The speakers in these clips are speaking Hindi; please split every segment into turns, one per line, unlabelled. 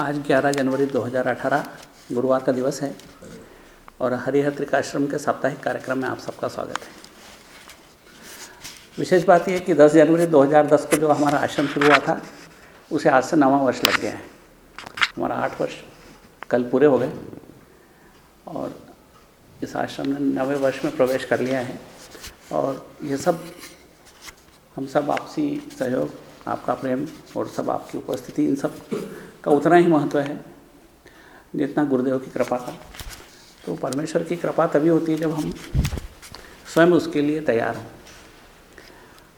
आज 11 जनवरी 2018 गुरुवार का दिवस है और हरिहर त्रिकाश्रम के साप्ताहिक कार्यक्रम में आप सबका स्वागत है। विशेष बात यह कि 10 जनवरी 2010 को जो हमारा आश्रम शुरू हुआ था, उसे आज से नवा वर्ष लग गया है। हमारा आठ वर्ष कल पूरे हो गए और इस आश्रम ने नवे वर्ष में प्रवेश कर लिया है और ये सब हम सब आपसी सहयोग, आपका प्रेम और सब आपकी उपस्थिति, इन सब का उतना ही महत्व है, जितना गुरुदेव की कृपा का तो परमेश्वर की कृपा तभी होती है जब हम स्वयं उसके लिए तैयार हों।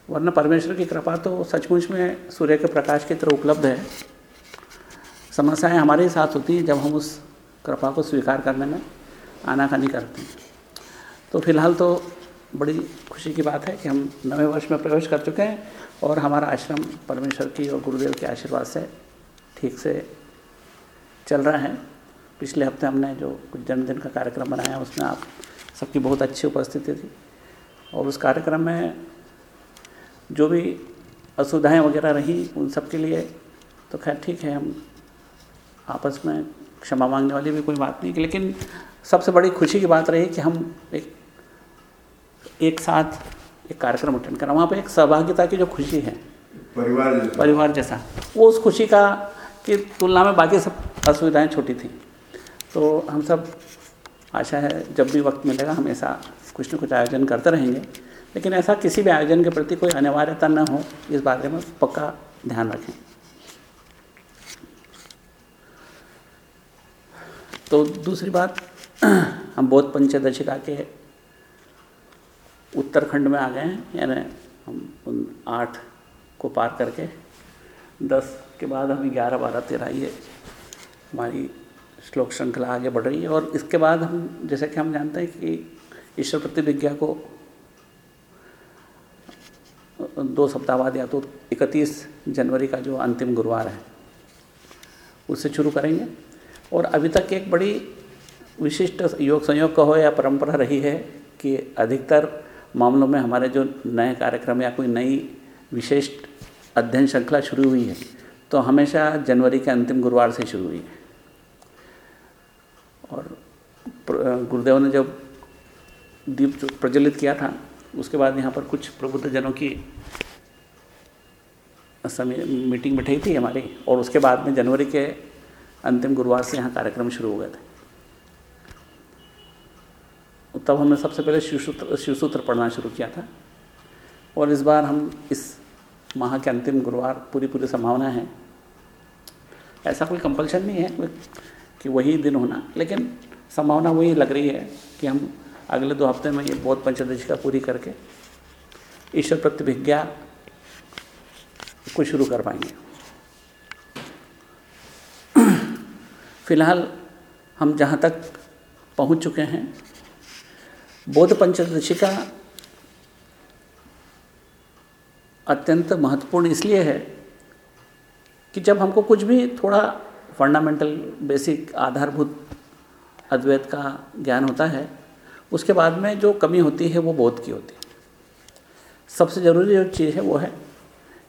वरना परमेश्वर की कृपा तो सचमुच में सूर्य के प्रकाश की तरह उपलब्ध है। समस्याएँ हमारे ही साथ होती हैं जब हम उस कृपा को स्वीकार करने में आनाकानी करते हैं। तो फ़िलहाल तो बड़ी खुशी की बात है कि हम नवे वर्ष में प्रवेश कर चुके हैं और हमारा आश्रम परमेश्वर की और गुरुदेव के आशीर्वाद से ठीक से चल रहा है। पिछले हफ़्ते हमने जो कुछ जन्मदिन का कार्यक्रम बनाया उसमें आप सबकी बहुत अच्छी उपस्थिति थी। और उस कार्यक्रम में जो भी असुविधाएँ वगैरह रही उन सब के लिए तो खैर ठीक है हम आपस में क्षमा मांगने वाली भी कोई बात नहीं लेकिन सबसे बड़ी खुशी की बात रही कि हम एक एक साथ एक कार्यक्रम अटेंड करा। वहाँ पर एक सहभागिता की जो खुशी है
परिवार जैसा।
परिवार जैसा वो उस खुशी का की तुलना में बाकी सब असुविधाएँ छोटी थी। तो हम सब, आशा है जब भी वक्त मिलेगा हम ऐसा कुछ न कुछ आयोजन करते रहेंगे। लेकिन ऐसा किसी भी आयोजन के प्रति कोई अनिवार्यता न हो, इस बारे में पक्का ध्यान रखें। तो दूसरी बात, हम बौद्ध पंचदशिका के उत्तरखंड में आ गए हैं, यानी हम उन आठ को पार करके दस के बाद हम ग्यारह, बारह, तेरह ये हमारी श्लोक श्रृंखला आगे बढ़ रही है और इसके बाद हम, जैसे कि हम जानते हैं कि ईश्वर प्रतिविज्ञा को दो सप्ताह बाद या तो इकतीस जनवरी का जो अंतिम गुरुवार है, उससे शुरू करेंगे। और अभी तक एक बड़ी विशिष्ट योग संयोग का हो या परंपरा रही है कि अधिकतर मामलों में हमारे जो नए कार्यक्रम या कोई नई विशिष्ट अध्ययन श्रृंखला शुरू हुई है तो हमेशा जनवरी के अंतिम गुरुवार से शुरू हुई। और गुरुदेव ने जब दीप प्रज्वलित किया था, उसके बाद यहाँ पर कुछ प्रबुद्ध जनों की समय, मीटिंग बैठी थी हमारी, और उसके बाद में जनवरी के अंतिम गुरुवार से यहाँ कार्यक्रम शुरू हो गए थे। तब हमने सबसे पहले शिवसूत्र शिवसूत्र पढ़ना शुरू किया था, और इस बार हम इस माह के अंतिम गुरुवार पूरी पूरी संभावना है। ऐसा कोई कंपल्शन नहीं है कि वही दिन होना, लेकिन संभावना वही लग रही है कि हम अगले दो हफ़्ते में ये बौद्ध पंचदशिका पूरी करके ईश्वर प्रतिभिज्ञा को शुरू कर पाएँगे। फ़िलहाल हम जहाँ तक पहुँच चुके हैं बौद्ध पंचदशिका अत्यंत महत्वपूर्ण इसलिए है कि जब हमको कुछ भी थोड़ा फंडामेंटल बेसिक आधारभूत, अद्वैत का ज्ञान होता है, उसके बाद में जो कमी होती है वो बोध की होती है। सबसे ज़रूरी जो चीज़ है वो है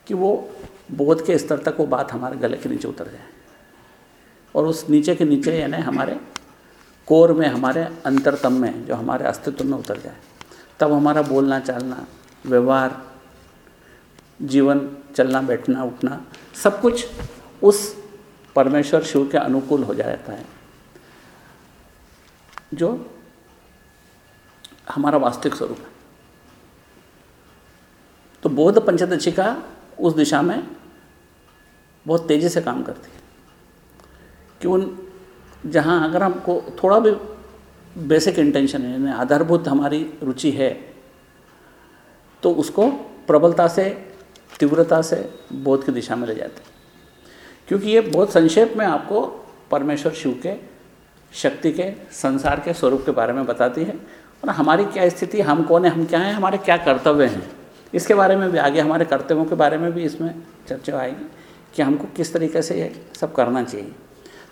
कि वो बोध के स्तर तक वो बात हमारे गले के नीचे उतर जाए और उस नीचे के नीचे यानी हमारे कोर में, हमारे अंतरतम में, जो हमारे अस्तित्व में उतर जाए। तब हमारा बोलना, चालना, व्यवहार जीवन, चलना, बैठना, उठना, सब कुछ उस परमेश्वर शिव के अनुकूल हो जाता है। जो हमारा वास्तविक स्वरूप है। तो बौद्ध पंचदशिका उस दिशा में बहुत तेज़ी से काम करती है। कि उन जहाँ अगर हमको थोड़ा भी बेसिक इंटेंशन है, यानी आधारभूत हमारी रुचि है तो उसको प्रबलता से तीव्रता से बोध की दिशा में ले जाते हैं। क्योंकि ये बहुत संक्षेप में आपको परमेश्वर शिव के, शक्ति के, संसार के स्वरूप के बारे में बताती है। और हमारी क्या स्थिति, हम कौन है, हम क्या हैं, हमारे क्या कर्तव्य हैं, इसके बारे में भी, आगे हमारे कर्तव्यों के बारे में भी इसमें चर्चा आएगी कि हमको किस तरीके से ये सब करना चाहिए।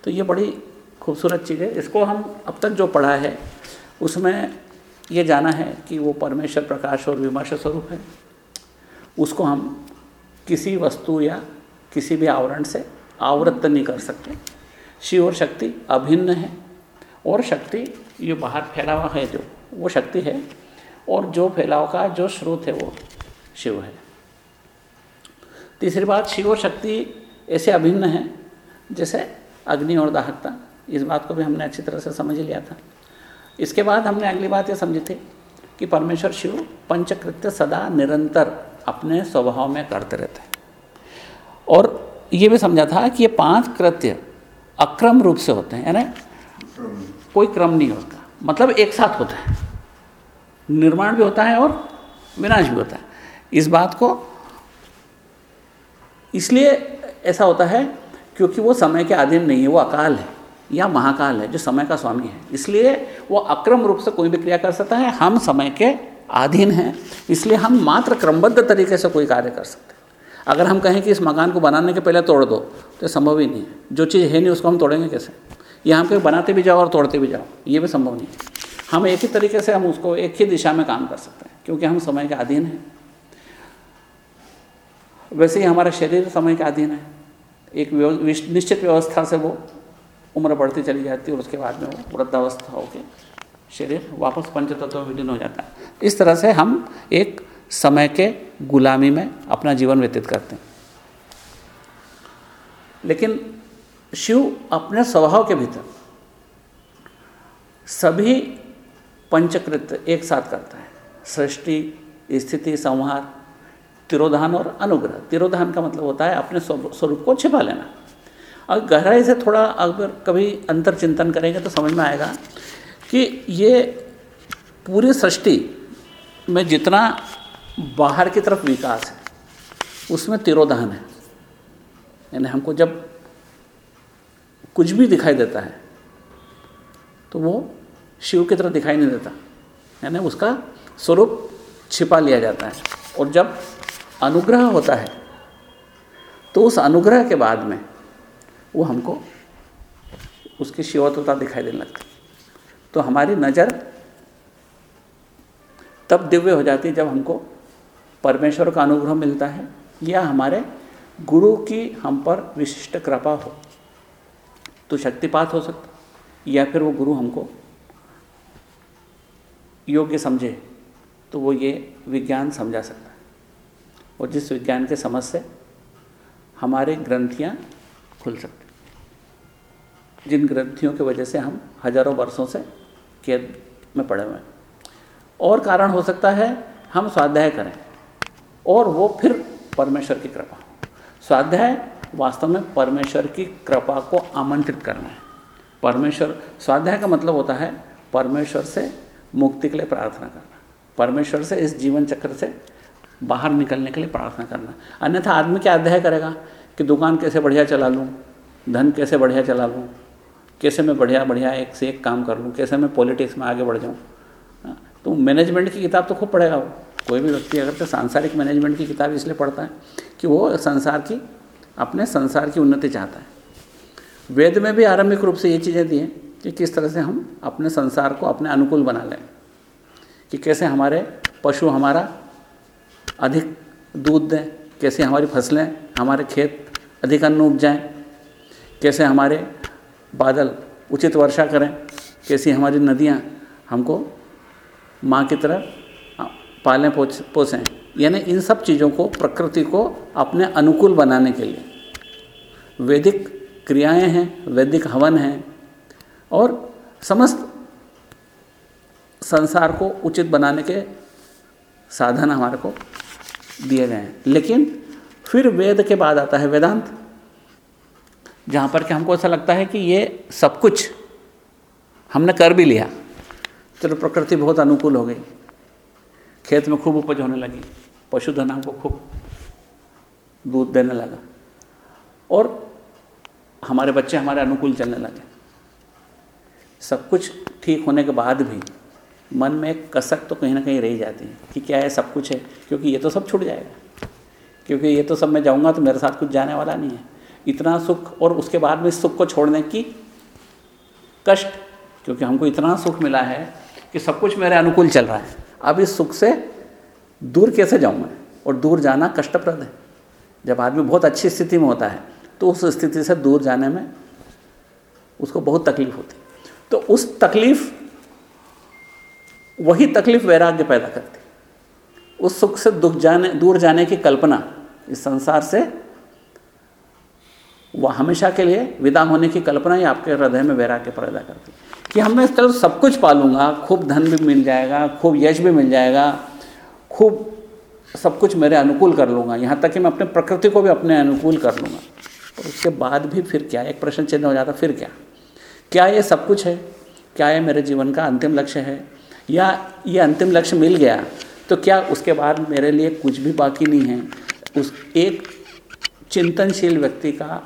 तो ये बड़ी खूबसूरत चीज़ है। इसको हम अब तक जो पढ़ा है, उसमें ये जाना है कि वो परमेश्वर प्रकाश और विमर्श स्वरूप है। उसको हम किसी वस्तु या किसी भी आवरण से आवृत्त नहीं कर सकते। शिव और शक्ति अभिन्न है और शक्ति ये बाहर फैला हुआ है जो, वो शक्ति है और जो फैलाव का जो स्रोत है वो शिव है। तीसरी बात, शिव और शक्ति ऐसे अभिन्न है जैसे अग्नि और दाहकता। इस बात को भी हमने अच्छी तरह से समझ लिया था। इसके बाद हमने अगली बात ये समझी थी कि परमेश्वर शिव पंचकृत्य सदा निरंतर अपने स्वभाव में करते रहते हैं। और ये भी समझा था कि ये पाँच कृत्य अक्रम रूप से होते हैं, यानी कोई क्रम नहीं होता। मतलब एक साथ होता है। निर्माण भी होता है और विनाश भी होता है। इस बात को इसलिए ऐसा होता है क्योंकि वो समय के अधीन नहीं है, वो अकाल है, या महाकाल है, जो समय का स्वामी है। इसलिए वो अक्रम रूप से कोई भी क्रिया कर सकता है। हम समय के अधीन हैं, इसलिए हम मात्र क्रमबद्ध तरीके से कोई कार्य कर सकते अगर हम कहें कि इस मकान को बनाने के पहले तोड़ दो तो संभव ही नहीं है। जो चीज़ है नहीं, उसको हम तोड़ेंगे कैसे? या हम कहीं बनाते भी जाओ और तोड़ते भी जाओ, ये भी संभव नहीं है। हम एक ही तरीके से हम उसको एक ही दिशा में काम कर सकते हैं, क्योंकि हम समय के अधीन हैं। वैसे ही हमारा शरीर समय के अधीन है। एक निश्चित व्यवस्था से वो उम्र बढ़ती चली जाती है, और उसके बाद में वो वृद्धावस्था होकर शरीर वापस पंचतत्व में विलीन हो जाता है। इस तरह से हम एक समय के गुलामी में अपना जीवन व्यतीत करते हैं। लेकिन शिव अपने स्वभाव के भीतर सभी पंचकृत्य एक साथ करता है। सृष्टि, स्थिति, संहार, तिरोधान और अनुग्रह। तिरोधान का मतलब होता है अपने स्वरूप को छिपा लेना। अगर गहराई से थोड़ा अगर कभी अंतर चिंतन करेंगे तो समझ में आएगा कि ये पूरी सृष्टि में जितना बाहर की तरफ़ विकास है, उसमें तिरोधान है। यानी हमको जब कुछ भी दिखाई देता है तो वो शिव की तरह दिखाई नहीं देता। यानी उसका स्वरूप छिपा लिया जाता है। और जब अनुग्रह होता है तो उस अनुग्रह के बाद में वो हमको उसकी शिवत्वता दिखाई देने लगती तो हमारी नज़र तब दिव्य हो जाती है जब हमको परमेश्वर का अनुग्रह मिलता है, या हमारे गुरु की हम पर विशिष्ट कृपा हो। तो शक्तिपात हो सकता या फिर वो गुरु हमको योग्य समझे तो वो ये विज्ञान समझा सकता है। और जिस विज्ञान के समझ से हमारे ग्रंथियाँ खुल सकती जिन ग्रंथियों की वजह से हम हज़ारों वर्षों से कैद में पड़े हुए हैं। और कारण हो सकता है हम स्वाध्याय करें, और वो फिर परमेश्वर की कृपा। स्वाध्याय वास्तव में परमेश्वर की कृपा को आमंत्रित करना है। परमेश्वर, स्वाध्याय का मतलब होता है परमेश्वर से मुक्ति के लिए प्रार्थना करना। परमेश्वर से इस जीवन चक्र से बाहर निकलने के लिए प्रार्थना करना। अन्यथा आदमी क्या अध्याय करेगा कि दुकान कैसे बढ़िया चला लूँ, धन कैसे बढ़िया चला लूँ कैसे मैं बढ़िया बढ़िया एक से एक काम कर लूँ कैसे मैं पॉलिटिक्स में आगे बढ़ जाऊँ? हाँ, तो मैनेजमेंट की किताब तो खूब पढ़ेगा वो। कोई भी व्यक्ति अगर तो सांसारिक मैनेजमेंट की किताब इसलिए पढ़ता है कि वो संसार की अपने संसार की उन्नति चाहता है। वेद में भी आरंभिक रूप से ये चीज़ें दी हैं कि किस तरह से हम अपने संसार को अपने अनुकूल बना लें कि कैसे हमारे पशु हमारा अधिक दूध दें कैसे हमारी फ़सलें हमारे खेत अधिक अन्न उपजाएँ कैसे हमारे बादल, उचित वर्षा करें, कैसी हमारी नदियाँ हमको माँ की तरह पालें पोसें। यानी इन सब चीज़ों को, प्रकृति को अपने अनुकूल बनाने के लिए। वैदिक क्रियाएँ हैं, वैदिक हवन हैं, और समस्त संसार को उचित बनाने के साधन हमारे को दिए गए हैं। लेकिन फिर वेद के बाद आता है वेदांत। जहाँ पर कि हमको ऐसा लगता है कि ये सब कुछ हमने कर भी लिया। चलो तो प्रकृति बहुत अनुकूल हो गई। खेत में खूब उपज होने लगी। पशुधन हमको खूब दूध देने लगा। और हमारे बच्चे हमारे अनुकूल चलने लगे। सब कुछ ठीक होने के बाद भी मन में एक कसक तो कहीं ना कहीं रह जाती है कि क्या है सब कुछ है? क्योंकि ये तो सब छूट जाएगा। क्योंकि ये तो सब मैं जाऊँगा तो मेरे साथ कुछ जाने वाला नहीं है। इतना सुख और उसके बाद में इस सुख को छोड़ने की कष्ट, क्योंकि हमको इतना सुख मिला है कि सब कुछ मेरे अनुकूल चल रहा है। अब इस सुख से दूर कैसे जाऊँ मैं? और दूर जाना कष्टप्रद है। जब आदमी बहुत अच्छी स्थिति में होता है तो उस स्थिति से दूर जाने में उसको बहुत तकलीफ़ होती तो उस तकलीफ़, वही तकलीफ़ वैराग्य पैदा करती उस सुख से दुख जाने, दूर जाने की कल्पना इस संसार से वह हमेशा के लिए विदा होने की कल्पना ही आपके हृदय में वैराग्य पैदा करती कि हमने चलो सब कुछ पालूँगा, खूब धन भी मिल जाएगा, खूब यश भी मिल जाएगा, खूब सब कुछ मेरे अनुकूल कर लूँगा। यहाँ तक कि मैं अपने प्रकृति को भी अपने अनुकूल कर लूँगा। और उसके बाद भी फिर क्या? एक प्रश्न चिन्ह हो जाता, फिर क्या? क्या ये सब कुछ है? क्या ये मेरे जीवन का अंतिम लक्ष्य है? या ये अंतिम लक्ष्य मिल गया तो क्या उसके बाद मेरे लिए कुछ भी बाकी नहीं है? उस एक चिंतनशील व्यक्ति का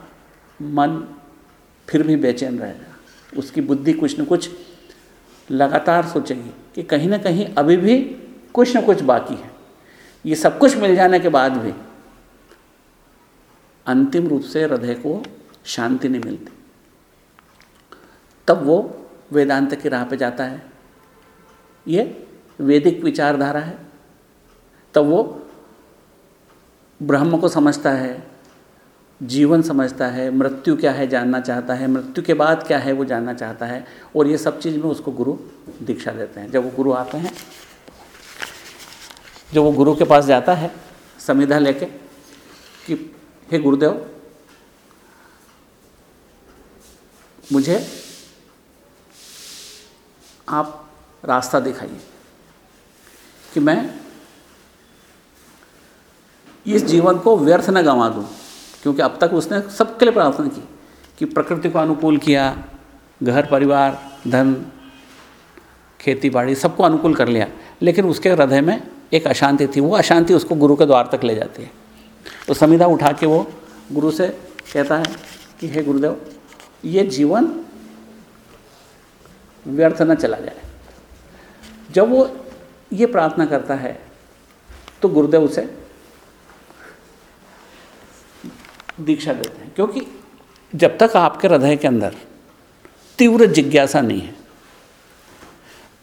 मन फिर भी बेचैन रहेगा। उसकी बुद्धि कुछ न कुछ लगातार सोचेगी कि कहीं ना कहीं अभी भी कुछ न कुछ बाकी है। ये सब कुछ मिल जाने के बाद भी अंतिम रूप से हृदय को शांति नहीं मिलती। तब वो वेदांत की राह पे जाता है। ये वैदिक विचारधारा है। तब वो ब्रह्म को समझता है। जीवन समझता है, मृत्यु क्या है जानना चाहता है, मृत्यु के बाद क्या है वो जानना चाहता है और ये सब चीज़ में उसको गुरु दीक्षा देते हैं। जब वो गुरु आते हैं, जब वो गुरु के पास जाता है संविधा लेके कि, हे गुरुदेव, मुझे आप रास्ता दिखाइए कि मैं इस जीवन को व्यर्थ न गंवा दूँ। क्योंकि अब तक उसने सबके लिए प्रार्थना की, कि प्रकृति को अनुकूल किया, घर, परिवार, धन, खेती बाड़ी सबको अनुकूल कर लिया। लेकिन उसके हृदय में एक अशांति थी, वो अशांति उसको गुरु के द्वार तक ले जाती है। तो संविधा उठा के वो गुरु से कहता है कि, हे गुरुदेव, ये जीवन व्यर्थ न चला जाए। जब वो ये प्रार्थना करता है तो गुरुदेव उसे दीक्षा देते हैं। क्योंकि जब तक आपके हृदय के अंदर तीव्र जिज्ञासा नहीं है,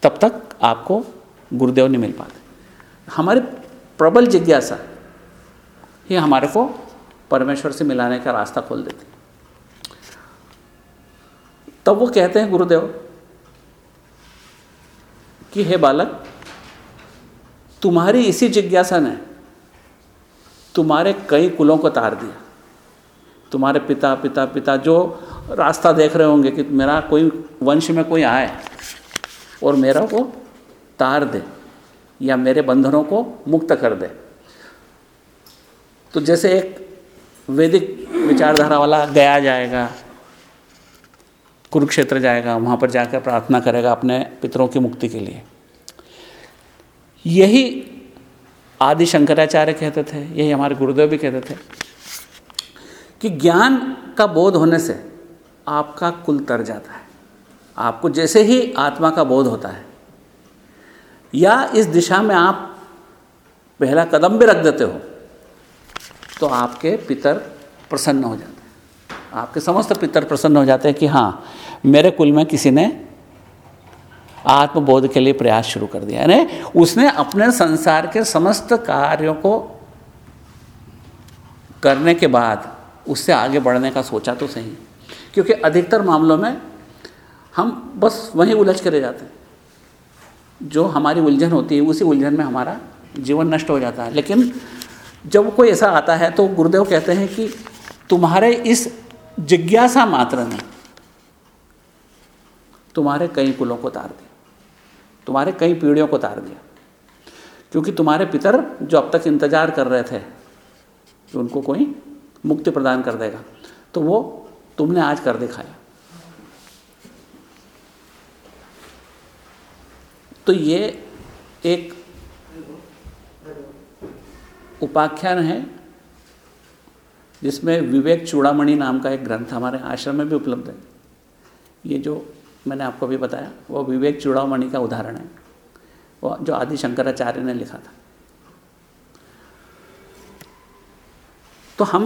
तब तक आपको गुरुदेव नहीं मिल पाते। हमारी प्रबल जिज्ञासा ये हमारे को परमेश्वर से मिलाने का रास्ता खोल देती तब वो कहते हैं गुरुदेव कि, हे बालक, तुम्हारी इसी जिज्ञासा ने तुम्हारे कई कुलों को तार दिया। तुम्हारे पिता पिता पिता जो रास्ता देख रहे होंगे कि मेरा कोई वंश में कोई आए और मेरा को तार दे या मेरे बंधनों को मुक्त कर दे। तो जैसे एक वैदिक विचारधारा वाला गया जाएगा, कुरुक्षेत्र जाएगा, वहाँ पर जाकर प्रार्थना करेगा अपने पितरों की मुक्ति के लिए। यही आदि शंकराचार्य कहते थे, यही हमारे गुरुदेव भी कहते थे। कि ज्ञान का बोध होने से आपका कुल तर जाता है। आपको जैसे ही आत्मा का बोध होता है, या इस दिशा में आप पहला कदम भी रख देते हो तो आपके पितर प्रसन्न हो जाते हैं। आपके समस्त पितर प्रसन्न हो जाते हैं कि हाँ मेरे कुल में किसी ने आत्मबोध के लिए प्रयास शुरू कर दिया। यानी उसने अपने संसार के समस्त कार्यों को करने के बाद उससे आगे बढ़ने का सोचा तो सही। क्योंकि अधिकतर मामलों में हम बस वहीं उलझ कर रह जाते हैं। जो हमारी उलझन होती है, उसी उलझन में हमारा जीवन नष्ट हो जाता है। लेकिन जब कोई ऐसा आता है तो गुरुदेव कहते हैं कि तुम्हारे इस जिज्ञासा मात्र ने तुम्हारे कई कुलों को तार दिया। तुम्हारे कई पीढ़ियों को तार दिया। क्योंकि तुम्हारे पितर जो अब तक इंतज़ार कर रहे थे कि उनको कोई मुक्ति प्रदान कर देगा। तो वो तुमने आज कर दिखाया। तो ये एक उपाख्यान है, जिसमें विवेक चूड़ामणि नाम का एक ग्रंथ हमारे आश्रम में भी उपलब्ध है। ये जो मैंने आपको भी बताया, वो विवेक चूड़ामणि का उदाहरण है। वो जो आदि शंकराचार्य ने लिखा था। तो हम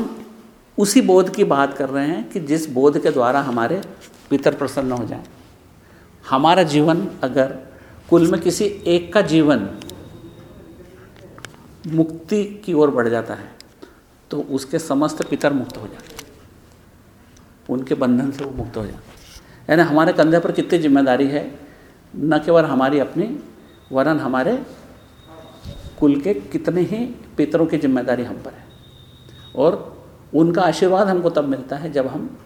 उसी बोध की बात कर रहे हैं कि जिस बोध के द्वारा हमारे पितर प्रसन्न हो जाए। हमारा जीवन अगर कुल में किसी एक का जीवन मुक्ति की ओर बढ़ जाता है तो उसके समस्त पितर मुक्त हो जाते उनके बंधन से वो मुक्त हो जाते यानी हमारे कंधे पर कितनी ज़िम्मेदारी है, न केवल हमारी अपनी, वरन हमारे कुल के कितने ही पितरों की ज़िम्मेदारी हम पर है। और उनका आशीर्वाद हमको तब मिलता है जब हम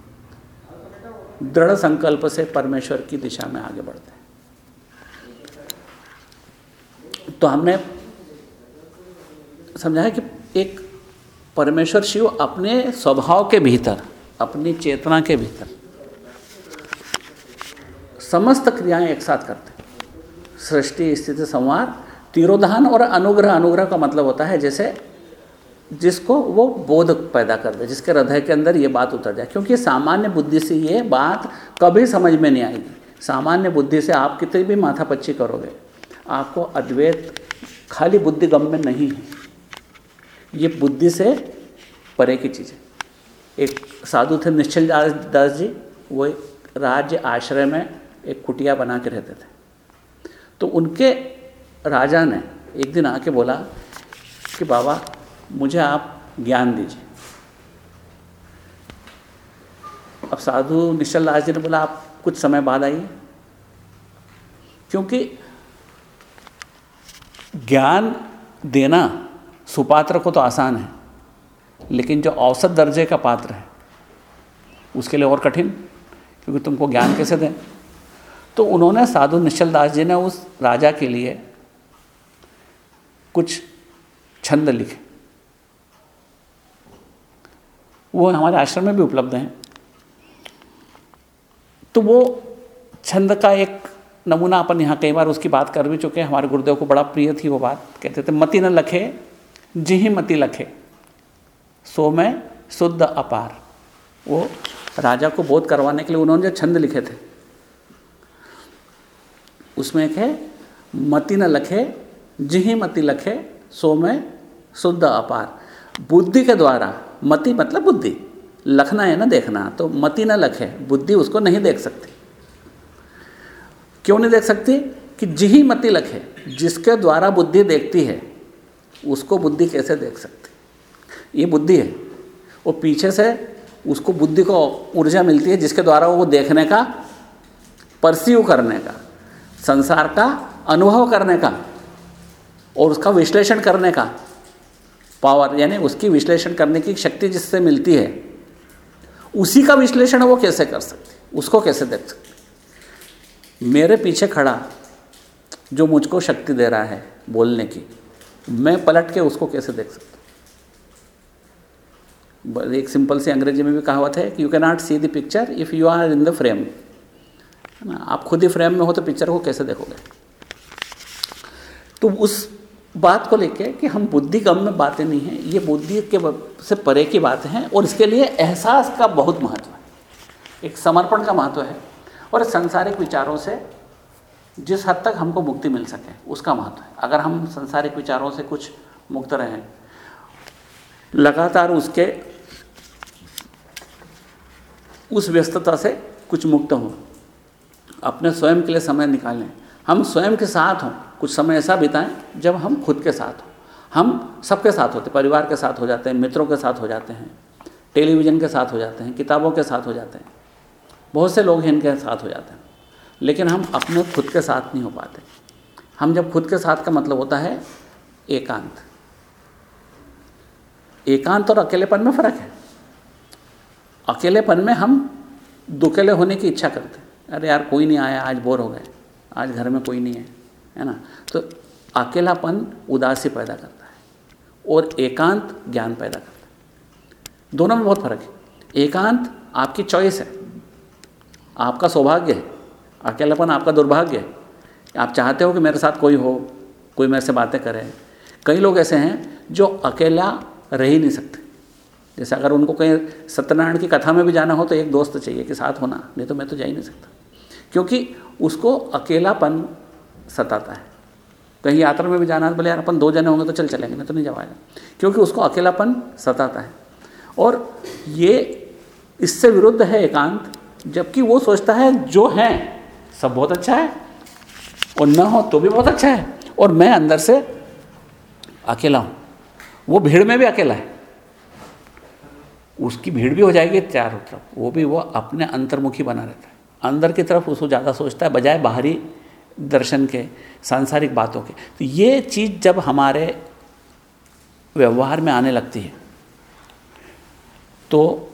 दृढ़ संकल्प से परमेश्वर की दिशा में आगे बढ़ते हैं। तो हमने समझा है कि एक परमेश्वर शिव अपने स्वभाव के भीतर, अपनी चेतना के भीतर समस्त क्रियाएँ एक साथ करते हैं। सृष्टि, स्थिति, संवार, तिरोधान और अनुग्रह अनुग्रह का मतलब होता है जैसे जिसको वो बोध पैदा कर दे, जिसके हृदय के अंदर ये बात उतर जाए। क्योंकि सामान्य बुद्धि से ये बात कभी समझ में नहीं आएगी। सामान्य बुद्धि से आप कितनी भी माथापच्ची करोगे, आपको अद्वैत खाली बुद्धि गम में नहीं है। ये बुद्धि से परे की चीज़ है। एक साधु थे निश्चल दास जी वो राज्य आश्रय में एक कुटिया बना के रहते थे। तो उनके राजा ने एक दिन आके बोला कि बाबा मुझे आप ज्ञान दीजिए। अब साधु निश्चल जी ने बोला, आप कुछ समय बाद आइए। क्योंकि ज्ञान देना सुपात्र को तो आसान है, लेकिन जो औसत दर्जे का पात्र है, उसके लिए और कठिन, क्योंकि तुमको ज्ञान कैसे दें? तो उन्होंने साधु निश्चल दास जी ने उस राजा के लिए कुछ छंद लिखे। वो हमारे आश्रम में भी उपलब्ध हैं। तो वो छंद का एक नमूना अपन यहाँ कई बार उसकी बात कर भी चुके हैं। हमारे गुरुदेव को बड़ा प्रिय थी वो बात। कहते थे, मति न लखे, जिही मति लखे, सो में शुद्ध अपार। वो राजा को बोध करवाने के लिए उन्होंने जो छंद लिखे थे। उसमें एक है, मति न लखे, जिही मति लखे, सो में शुद्ध अपार। बुद्धि के द्वारा मति मतलब बुद्धि। लखना है ना देखना तो मति ना लखे, बुद्धि उसको नहीं देख सकती। क्यों नहीं देख सकती? कि जिही मति लखे, जिसके द्वारा बुद्धि देखती है, उसको बुद्धि कैसे देख सकती? ये बुद्धि है। वो पीछे से उसको बुद्धि को ऊर्जा मिलती है, जिसके द्वारा वो देखने का परसीव करने का, संसार का अनुभव करने का, और उसका विश्लेषण करने का। पावर यानी उसकी विश्लेषण करने की शक्ति जिससे मिलती है, उसी का विश्लेषण वो कैसे कर सकती उसको कैसे देख सकती मेरे पीछे खड़ा, जो मुझको शक्ति दे रहा है बोलने की, मैं पलट के उसको कैसे देख सकता एक सिंपल सी अंग्रेज़ी में भी कहावत है कि you can not see the picture if you are in the frame है ना? आप खुद ही फ्रेम में हो तो पिक्चर को कैसे देखोगे? तो उस बात को लेके कि हम बुद्धि कम में बातें नहीं हैं, ये बुद्धि के से परे की बातें हैं और इसके लिए एहसास का बहुत महत्व है। एक समर्पण का महत्व है और संसारिक विचारों से जिस हद तक हमको मुक्ति मिल सके, उसका महत्व है। अगर हम संसारिक विचारों से कुछ मुक्त रहें, लगातार उसके उस व्यस्तता से कुछ मुक्त हों, अपने स्वयं के लिए समय निकालें हम स्वयं के साथ हों, कुछ समय ऐसा बिताएँ, जब हम खुद के साथ हों। हम सबके साथ होते, परिवार के साथ हो जाते हैं, मित्रों के साथ हो जाते हैं, टेलीविज़न के साथ हो जाते हैं, किताबों के साथ हो जाते हैं। बहुत से लोग इनके साथ हो जाते हैं। लेकिन हम अपने खुद के साथ नहीं हो पाते। हम जब खुद के साथ का मतलब होता है एकांत। एकांत और अकेलेपन में फ़र्क है। अकेलेपन में हम दुकेले होने की इच्छा करते हैं। अरे यार, कोई नहीं आया, आज बोर हो गए। आज घर में कोई नहीं है है ना? तो अकेलापन उदासी पैदा करता है और एकांत ज्ञान पैदा करता है। दोनों में बहुत फ़र्क है। एकांत आपकी चॉइस है। आपका सौभाग्य है। अकेलापन आपका दुर्भाग्य है। आप चाहते हो कि मेरे साथ कोई हो, कोई मेरे से बातें करे। कई लोग ऐसे हैं जो अकेला रह ही नहीं सकते। जैसे अगर उनको कहीं सत्यनारायण की कथा में भी जाना हो तो एक दोस्त चाहिए कि साथ होना, नहीं तो मैं तो जा ही नहीं सकता। क्योंकि उसको अकेलापन सताता है। कहीं यात्रा में भी जाना है बोले, यार, अपन दो जने होंगे तो चल चलेंगे, नहीं तो नहीं जावाएगा। क्योंकि उसको अकेलापन सताता है। और ये इससे विरुद्ध है एकांत, जबकि वो सोचता है, जो है, सब बहुत अच्छा है, और न हो तो भी बहुत अच्छा है, और मैं अंदर से अकेला हूँ। वो भीड़ में भी अकेला है। उसकी भीड़ भी हो जाएगी चारों तरफ़। वो भी, वो अपने अंतर्मुखी बना रहता है। अंदर की तरफ़ उसको ज़्यादा सोचता है, बजाय बाहरी दर्शन के, सांसारिक बातों के। तो ये चीज़ जब हमारे व्यवहार में आने लगती है तो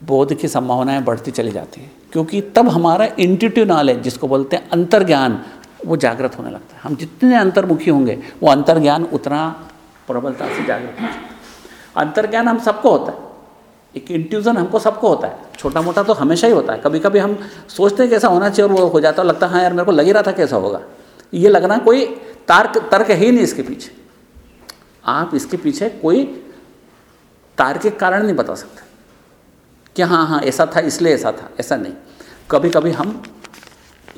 बोध की संभावनाएँ बढ़ती चली जाती है। क्योंकि तब हमारा इंट्यूटिव नॉलेज जिसको बोलते हैं अंतर्ज्ञान, वो जागृत होने लगता है। हम जितने अंतर्मुखी होंगे, वो अंतर्ज्ञान उतना प्रबलता से जागृत हो सकता है अंतर्ज्ञान हम सबको होता है। एक इंट्यूजन हमको सबको होता है। छोटा मोटा तो हमेशा ही होता है। कभी कभी हम सोचते हैं कैसा होना चाहिए और वो हो जाता है लगता है हाँ यार, मेरे को लग ही रहा था कैसा होगा। ये लगना कोई तार्क, तर्क है ही नहीं इसके पीछे। आप इसके पीछे कोई तार्किक कारण नहीं बता सकते। कि हाँ हाँ ऐसा था, इसलिए ऐसा था, ऐसा नहीं। कभी कभी हम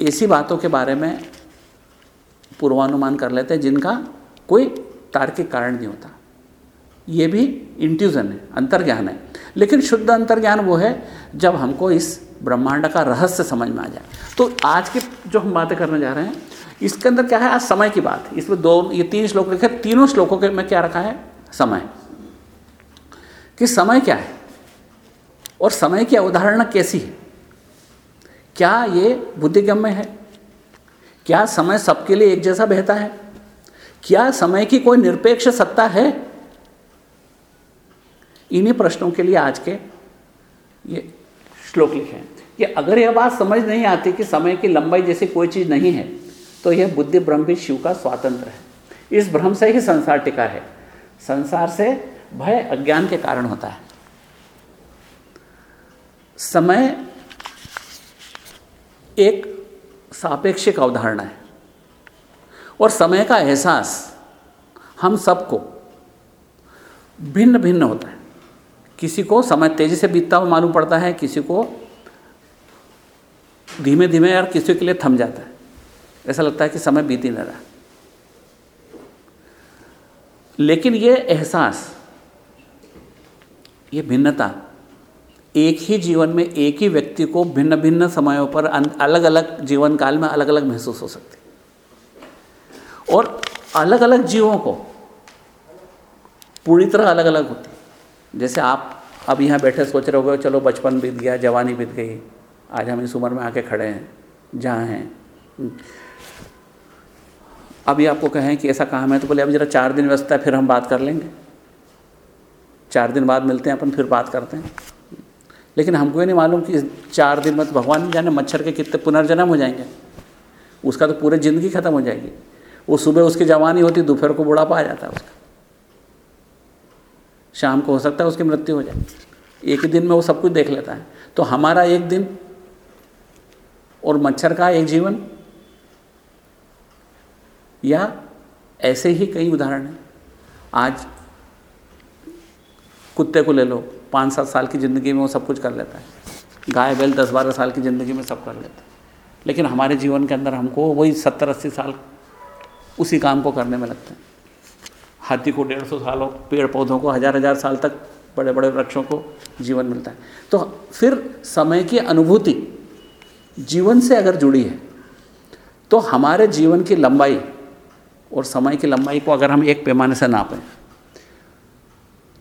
ऐसी बातों के बारे में पूर्वानुमान कर लेते हैं जिनका कोई तार्किक कारण नहीं होता। ये भी इंट्यूजन है, अंतर्ज्ञान है। लेकिन शुद्ध अंतर्ज्ञान वो है जब हमको इस ब्रह्मांड का रहस्य समझ में आ जाए। तो आज की जो हम बातें करने जा रहे हैं, इसके अंदर क्या है? आज समय की बात। इसमें दो, ये तीन श्लोक लिखे, तीनों श्लोकों के में क्या रखा है? समय। कि समय क्या है? और समय की अवधारणा कैसी है? क्या ये बुद्धिगम्य है? क्या समय सबके लिए एक जैसा बहता है? क्या समय की कोई निरपेक्ष सत्ता है? इन्हीं प्रश्नों के लिए आज के ये श्लोक लिखे हैं। कि अगर यह बात समझ नहीं आती कि समय की लंबाई जैसी कोई चीज़ नहीं है तो यह बुद्धि भ्रम भी शिव का स्वातंत्र है। इस भ्रम से ही संसार टिका है। संसार से भय, अज्ञान के कारण होता है। समय एक सापेक्षिक अवधारणा है। और समय का एहसास हम सबको भिन्न भिन्न होता है। किसी को समय तेज़ी से बीतता हुआ मालूम पड़ता है, किसी को धीमे धीमे और किसी के लिए थम जाता है। ऐसा लगता है कि समय बीत ही नहीं रहा। लेकिन ये एहसास, ये भिन्नता एक ही जीवन में एक ही व्यक्ति को भिन्न भिन्न समयों पर अलग अलग जीवन काल में अलग अलग महसूस हो सकती और अलग अलग जीवों को पूरी तरह अलग अलग होती जैसे आप अब यहाँ बैठे सोच रहे हो चलो बचपन बीत गया, जवानी बीत गई, आज हम इस उम्र में आके खड़े हैं, जहाँ हैं। अभी आपको कहें कि ऐसा काम है तो बोले अब ज़रा चार दिन व्यस्त है, फिर हम बात कर लेंगे। चार दिन बाद मिलते हैं, अपन फिर बात करते हैं। लेकिन हमको ये नहीं मालूम कि चार दिन में तो भगवान जाने मच्छर के कितने पुनर्जन्म हो जाएँगे। उसका तो पूरी ज़िंदगी ख़त्म हो जाएगी। वो सुबह उसकी जवानी होती, दोपहर को बुढ़ापा आ जाता है उसका। शाम को हो सकता है उसकी मृत्यु हो जाए। एक ही दिन में वो सब कुछ देख लेता है। तो हमारा एक दिन और मच्छर का एक जीवन। या ऐसे ही कई उदाहरण हैं। आज कुत्ते को ले लो, पाँच सात साल की ज़िंदगी में वो सब कुछ कर लेता है। गाय, बैल दस बारह साल की ज़िंदगी में सब कर लेता है। लेकिन हमारे जीवन के अंदर हमको वही सत्तर अस्सी साल उसी काम को करने में लगते हैं। हाथी को डेढ़ सौ सालों, पेड़ पौधों को हज़ार हज़ार साल तक बड़े बड़े वृक्षों को जीवन मिलता है। तो फिर समय की अनुभूति जीवन से अगर जुड़ी है तो हमारे जीवन की लंबाई और समय की लंबाई को अगर हम एक पैमाने से नापें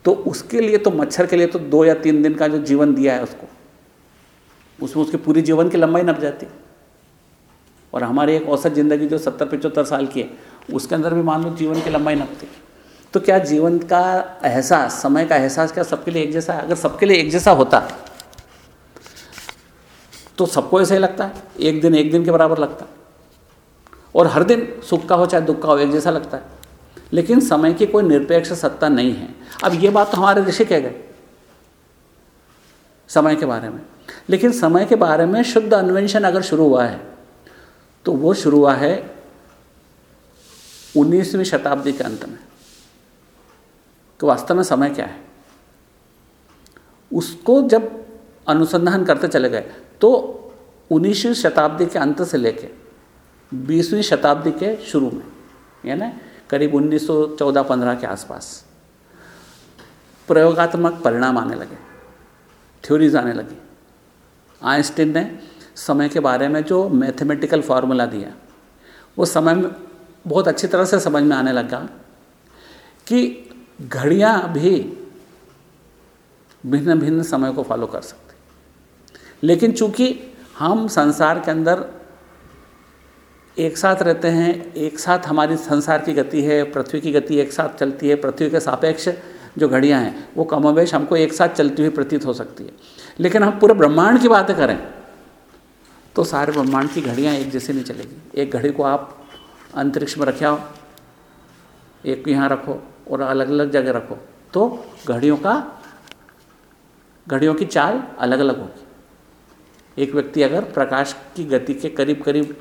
तो उसके लिए तो मच्छर के लिए तो दो या तीन दिन का जो जीवन दिया है उसको, उसमें उसकी पूरी जीवन की लंबाई नप जाती है। और हमारी एक औसत ज़िंदगी जो सत्तर पचहत्तर साल की है, उसके अंदर भी मान लो जीवन की लंबाई नपती तो क्या जीवन का एहसास, समय का एहसास क्या सबके लिए एक जैसा है? अगर सबके लिए एक जैसा होता तो सबको ऐसा ही लगता है। एक दिन एक दिन के बराबर लगता। है और हर दिन सुख का हो, चाहे दुख का हो, एक जैसा लगता है। लेकिन समय की कोई निरपेक्ष सत्ता नहीं है। अब ये बात तो हमारे ऋषि कह गए, समय के बारे में। लेकिन समय के बारे में शुद्ध अन्वेषण अगर शुरू हुआ है तो वो शुरू हुआ है 19वीं शताब्दी के अंत में। तो वास्तव में समय क्या है? उसको जब अनुसंधान करते चले गए तो उन्नीसवीं शताब्दी के अंत से लेके बीसवीं शताब्दी के शुरू में, यानी करीब 1914-15 के आसपास, प्रयोगात्मक परिणाम आने लगे थ्योरीज आने लगी। आइंस्टीन ने समय के बारे में जो मैथमेटिकल फार्मूला दिया, वो समय में बहुत अच्छी तरह से समझ में आने लगा कि घड़ियाँ भी भिन्न भिन्न समय को फॉलो कर सकती लेकिन चूँकि हम संसार के अंदर एक साथ रहते हैं, एक साथ हमारी संसार की गति है, पृथ्वी की गति एक साथ चलती है, पृथ्वी के सापेक्ष जो घड़ियाँ हैं, वो कमोवेश हमको एक साथ चलती हुई प्रतीत हो सकती है। लेकिन हम पूरे ब्रह्मांड की बातें करें तो सारे ब्रह्मांड की घड़ियाँ एक जैसे नहीं चलेगी। एक घड़ी को आप अंतरिक्ष में रखे एक यहाँ रखो और अलग अलग जगह रखो। तो घड़ियों का, घड़ियों की चाल अलग अलग होगी। एक व्यक्ति अगर प्रकाश की गति के करीब करीब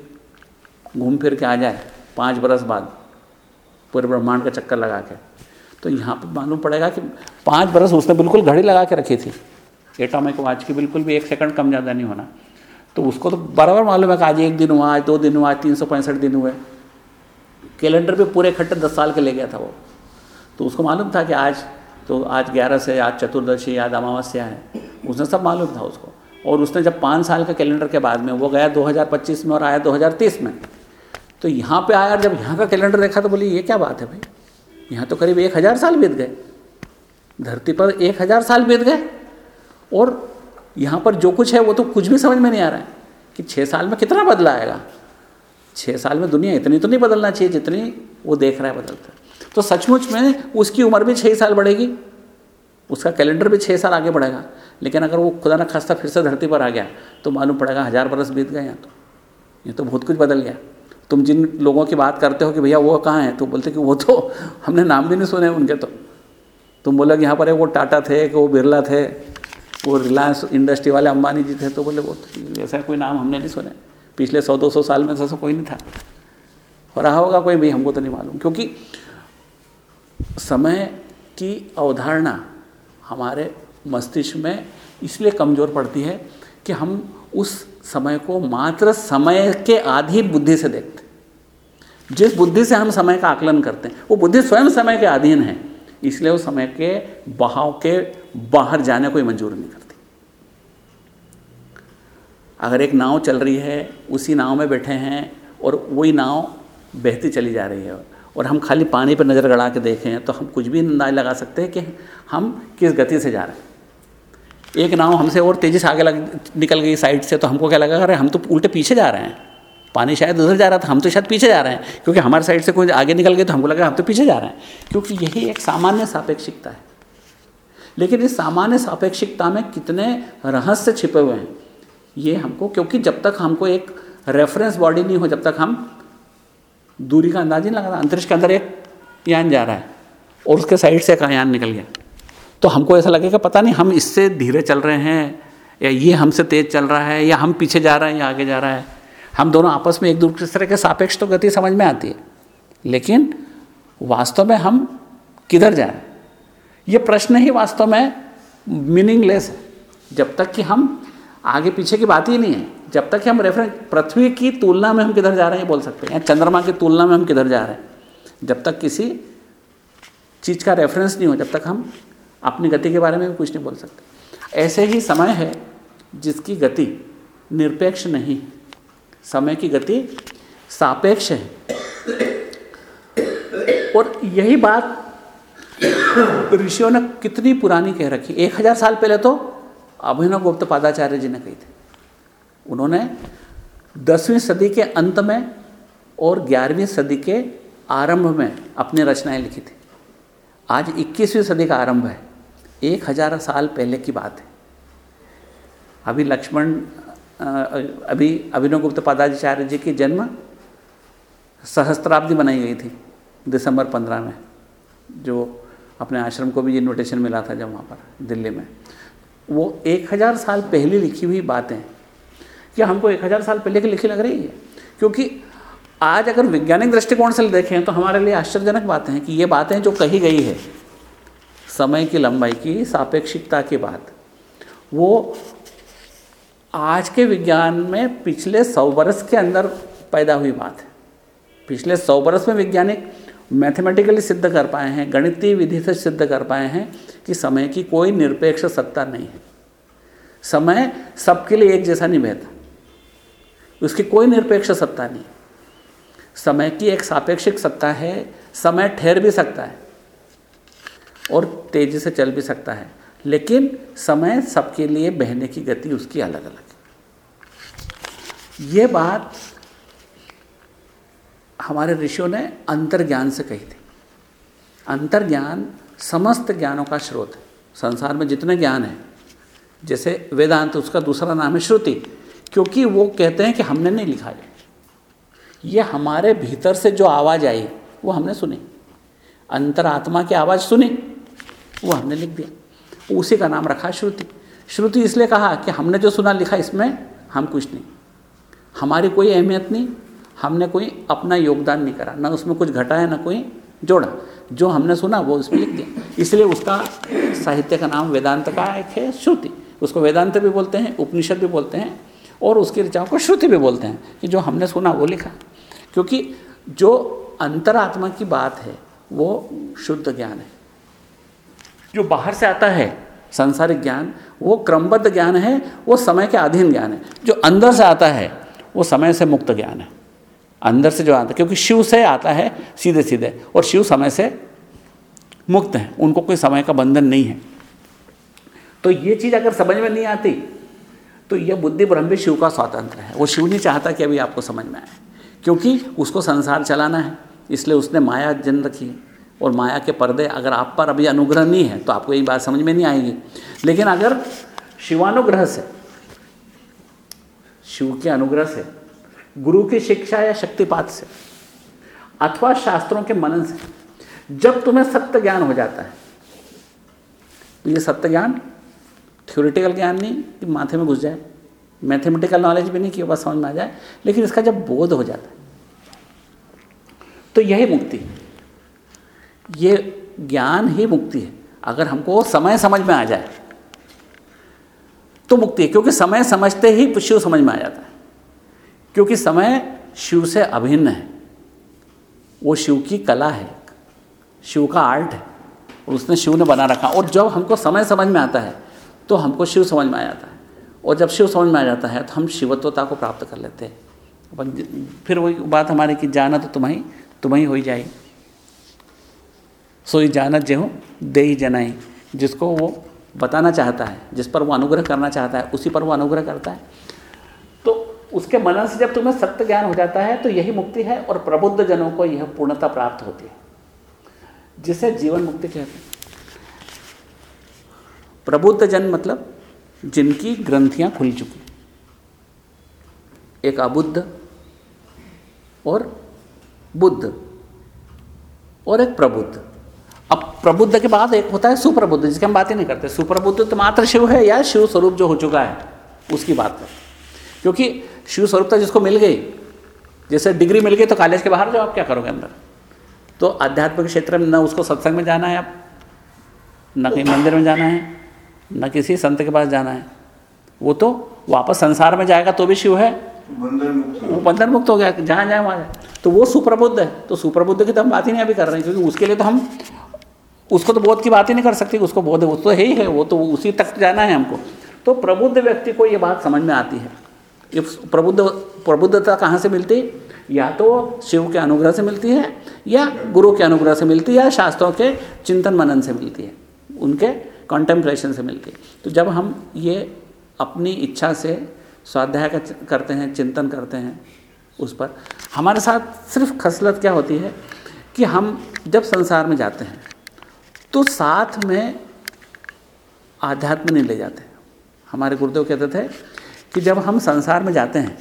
घूम फिर के आ जाए, पाँच बरस बाद, पूरे ब्रह्मांड का चक्कर लगा के तो यहाँ पर मालूम पड़ेगा कि पाँच बरस उसने बिल्कुल घड़ी लगा के रखी थी। एटॉमिक वाच की बिल्कुल भी एक सेकंड कम ज़्यादा नहीं होना। तो उसको तो बराबर मालूम है कि आज एक दिन हुआ, आज दो दिन हुआ, आज तीन सौ पैंसठ दिन हुए। कैलेंडर पे पूरे इकट्ठे दस साल के ले गया था वो। तो उसको मालूम था कि आज तो आज ग्यारह से, आज चतुर्दशी, आज अमावस्या है। उसने सब मालूम था उसको। और उसने जब पाँच साल का कैलेंडर के बाद में, वो गया 2025 में और आया 2030 में। तो यहाँ पे आया जब यहाँ का कैलेंडर देखा तो बोली, ये क्या बात है भाई? यहाँ तो करीब एक हज़ार साल बीत गए। धरती पर एक हज़ार साल बीत गए। और यहाँ पर जो कुछ है, वो तो कुछ भी समझ में नहीं आ रहा है कि छः साल में कितना बदला आएगा छः साल में दुनिया इतनी तो नहीं बदलना चाहिए जितनी वो देख रहा है बदलता। तो सचमुच में उसकी उम्र भी छः साल बढ़ेगी। उसका कैलेंडर भी छः साल आगे बढ़ेगा। लेकिन अगर वो खुदा न खास्ता फिर से धरती पर आ गया तो मालूम पड़ेगा हज़ार बरस बीत गए यहाँ तो। ये तो बहुत कुछ बदल गया। तुम जिन लोगों की बात करते हो कि भैया वो कहाँ हैं तो बोलते कि वो तो हमने नाम भी नहीं सुने उनके तो। तुम बोले कि यहाँ पर है वो टाटा थे कि वो बिरला थे, वो रिलायंस इंडस्ट्री वाले अंबानी जी थे तो बोले वो तो ऐसा कोई नाम हमने नहीं सुने। पिछले सौ, दो सौ साल में ऐसा कोई नहीं था। हो रहा होगा कोई भी हमको तो नहीं मालूम। क्योंकि समय की अवधारणा हमारे मस्तिष्क में इसलिए कमज़ोर पड़ती है कि हम उस समय को मात्र समय के आधीन बुद्धि से देखते जिस बुद्धि से हम समय का आकलन करते हैं, वो बुद्धि स्वयं समय के अधीन है। इसलिए वो समय के बहाव के बाहर जाने को मंजूर नहीं करती। अगर एक नाव चल रही है, उसी नाव में बैठे हैं और वही नाव बहती चली जा रही है और हम खाली पानी पर नज़र गड़ा के देखें तो हम कुछ भी अंदाज लगा सकते हैं कि हम किस गति से जा रहे हैं। एक नाव हमसे और तेज़ी से आगे लग, निकल गई साइड से तो हमको क्या लगा, अरे हम तो उल्टे पीछे जा रहे हैं। पानी शायद उधर जा रहा था, हम तो शायद पीछे जा रहे हैं। क्योंकि हमारे साइड से कोई आगे निकल गए तो हमको लगा हम तो पीछे जा रहे हैं। क्योंकि यही एक सामान्य सापेक्षिकता है। लेकिन इस सामान्य सापेक्षिकता में कितने रहस्य छिपे हुए हैं, ये हमको, क्योंकि जब तक हमको एक रेफरेंस बॉडी नहीं हो, जब तक हम दूरी का अंदाज ही नहीं लगाता अंतरिक्ष के अंदर एक यान जा रहा है और उसके साइड से एक यान निकल गया। तो हमको ऐसा लगेगा पता नहीं, हम इससे धीरे चल रहे हैं, या ये हमसे तेज़ चल रहा है, या हम पीछे जा रहे हैं, या आगे जा रहा है। हम दोनों आपस में एक दूसरे के सापेक्ष तो गति समझ में आती है। लेकिन वास्तव में हम किधर जा रहे हैं? ये प्रश्न ही वास्तव में मीनिंगलेस है। जब तक कि हम आगे पीछे की बात ही नहीं है। जब तक हम रेफरेंस पृथ्वी की तुलना में हम किधर जा रहे हैं बोल सकते हैं, या चंद्रमा की तुलना में हम किधर जा रहे हैं। जब तक किसी चीज़ का रेफरेंस नहीं हो, जब तक हम अपनी गति के बारे में भी कुछ नहीं बोल सकते। ऐसे ही समय है जिसकी गति निरपेक्ष नहीं, समय की गति सापेक्ष है। और यही बात ऋषियों ने कितनी पुरानी कह रखी। एक हज़ार साल पहले तो अभिनव गुप्त पादाचार्य जी ने कही थी। उन्होंने दसवीं सदी के अंत में और ग्यारहवीं सदी के आरंभ में अपनी रचनाएँ लिखी थी। आज इक्कीसवीं सदी का आरंभ है। एक हज़ार साल पहले की बात है। अभी लक्ष्मण अभी अभिनव गुप्त पादाचार्य जी की जन्म सहस्त्राब्दी बनाई गई थी दिसंबर पंद्रह में, जो अपने आश्रम को भी इन्विटेशन मिला था जब वहाँ पर दिल्ली में। वो एक हज़ार साल पहले लिखी हुई बातें क्या हमको एक हज़ार साल पहले की लिखी लग रही है। क्योंकि आज अगर वैज्ञानिक दृष्टिकोण से देखें तो हमारे लिए आश्चर्यजनक बातें हैं कि ये बातें जो कही गई है, समय की लंबाई की, सापेक्षिकता की बात, वो आज के विज्ञान में पिछले सौ वर्ष के अंदर पैदा हुई बात है। पिछले सौ वर्ष में वैज्ञानिक मैथमेटिकली सिद्ध कर पाए हैं, गणितीय विधि से सिद्ध कर पाए हैं कि समय की कोई निरपेक्ष सत्ता नहीं है। समय सबके लिए एक जैसा नहीं बहता उसकी कोई निरपेक्ष सत्ता नहीं। समय की एक सापेक्षिक सत्ता है, समय ठहर भी सकता है और तेज़ी से चल भी सकता है, लेकिन समय सबके लिए बहने की गति उसकी अलग अलग है। ये बात हमारे ऋषियों ने अंतर्ज्ञान से कही थी। अंतर्ज्ञान समस्त ज्ञानों का स्रोत है। संसार में जितने ज्ञान हैं, जैसे वेदांत, उसका दूसरा नाम है श्रुति। क्योंकि वो कहते हैं कि हमने नहीं लिखा है ये हमारे भीतर से जो आवाज़ आई, वो हमने सुनी। अंतरात्मा की आवाज़ सुनी, वो हमने लिख दिया। उसी का नाम रखा श्रुति। श्रुति इसलिए कहा कि हमने जो सुना लिखा, इसमें हम कुछ नहीं। हमारी कोई अहमियत नहीं, हमने कोई अपना योगदान नहीं करा। ना उसमें कुछ घटाया ना कोई जोड़ा। जो हमने सुना, वो उसमें लिख दिया। इसलिए उसका साहित्य का नाम वेदांत का एक है श्रुति। उसको वेदांत भी बोलते हैं, उपनिषद भी बोलते हैं और उसकी ऋचाओं को श्रुति भी बोलते हैं कि जो हमने सुना, वो लिखा। क्योंकि जो अंतरात्मा की बात है, वो शुद्ध ज्ञान है। जो बाहर से आता है, संसारिक ज्ञान, वो क्रमबद्ध ज्ञान है, वो समय के अधीन ज्ञान है। जो अंदर से आता है, वो समय से मुक्त ज्ञान है। अंदर से जो आता है, क्योंकि शिव से आता है सीधे सीधे और शिव समय से मुक्त है। उनको कोई समय का बंधन नहीं है। तो ये चीज़ अगर समझ में नहीं आती तो यह बुद्धि ब्रह्म भी शिव का स्वातंत्र है। वो शिव नहीं चाहता कि अभी आपको समझ में आए। क्योंकि उसको संसार चलाना है, इसलिए उसने माया जन्म रखी और माया के पर्दे अगर आप पर अभी अनुग्रह नहीं है तो आपको यही बात समझ में नहीं आएगी। लेकिन अगर शिवानुग्रह से, शिव के अनुग्रह से, गुरु की शिक्षा या शक्तिपात से, अथवा शास्त्रों के मनन से, जब तुम्हें सत्य ज्ञान हो जाता है तो ये सत्य ज्ञान थ्योरिटिकल ज्ञान नहीं कि माथे में घुस जाए। मैथमेटिकल नॉलेज भी नहीं कि बस समझ में आ जाए, लेकिन इसका जब बोध हो जाता है तो यही मुक्ति ये ज्ञान ही मुक्ति है। अगर हमको समय समझ में आ जाए तो मुक्ति है, क्योंकि समय समझते ही शिव समझ में आ जाता है। क्योंकि समय शिव से अभिन्न है। वो शिव की कला है, शिव का आर्ट है, और उसने शिव ने बना रखा। और जब हमको समय समझ में आता है तो हमको शिव समझ में आ जाता है। और जब शिव समझ में आ जाता है तो हम शिवत्वता को प्राप्त कर लेते हैं। फिर वही बात हमारी कि जाना तो तुम्हें तुम्हें हो ही जाए सोई जानत जो दे ही जनाई जिसको वो बताना चाहता है, जिस पर वो अनुग्रह करना चाहता है, उसी पर वो अनुग्रह करता है। तो उसके मनन से जब तुम्हें सत्य ज्ञान हो जाता है तो यही मुक्ति है और प्रबुद्ध जनों को यह पूर्णता प्राप्त होती है। जिसे जीवन मुक्ति कहते हैं। प्रबुद्ध जन मतलब जिनकी ग्रंथियाँ खुल चुकी एक अबुद्ध और बुद्ध और एक प्रबुद्ध। अब प्रबुद्ध के बाद एक होता है सुप्रबुद्ध, जिसकी हम बात ही नहीं करते। सुप्रबुद्ध तो मात्र शिव है या शिव स्वरूप जो हो चुका है, उसकी बात कर क्योंकि शिव स्वरूपता जिसको मिल गई, जैसे डिग्री मिल गई तो कॉलेज के बाहर जाओ, आप क्या करोगे अंदर? तो आध्यात्मिक क्षेत्र में न उसको सत्संग में जाना है, आप, न कहीं मंदिर में जाना है न किसी संत के पास जाना है। वो तो वापस संसार में जाएगा तो भी शिव है। वो बंधन मुक्त हो गया जहाँ जाए वहाँ जाए। तो वो सुप्रबुद्ध है। तो सुप्रबुद्ध की तो हम बात ही नहीं अभी कर रहे हैं क्योंकि उसके लिए तो हम उसको तो बोध की बात ही नहीं कर सकती उसको बोध वो तो है ही है वो तो उसी तक जाना है हमको। तो प्रबुद्ध व्यक्ति को ये बात समझ में आती है। ये प्रबुद्ध प्रबुद्धता कहाँ से मिलती? या तो शिव के अनुग्रह से मिलती है या गुरु के अनुग्रह से मिलती है या शास्त्रों के चिंतन मनन से मिलती है। उनके कॉन्टेम्पलेशन से मिलती है तो जब हम ये अपनी इच्छा से स्वाध्याय का करते हैं, चिंतन करते हैं, उस पर, हमारे साथ सिर्फ़ खसलत क्या होती है कि हम जब संसार में जाते हैं तो साथ में आध्यात्म नहीं ले जाते। हमारे गुरुदेव कहते थे कि जब हम संसार में जाते हैं,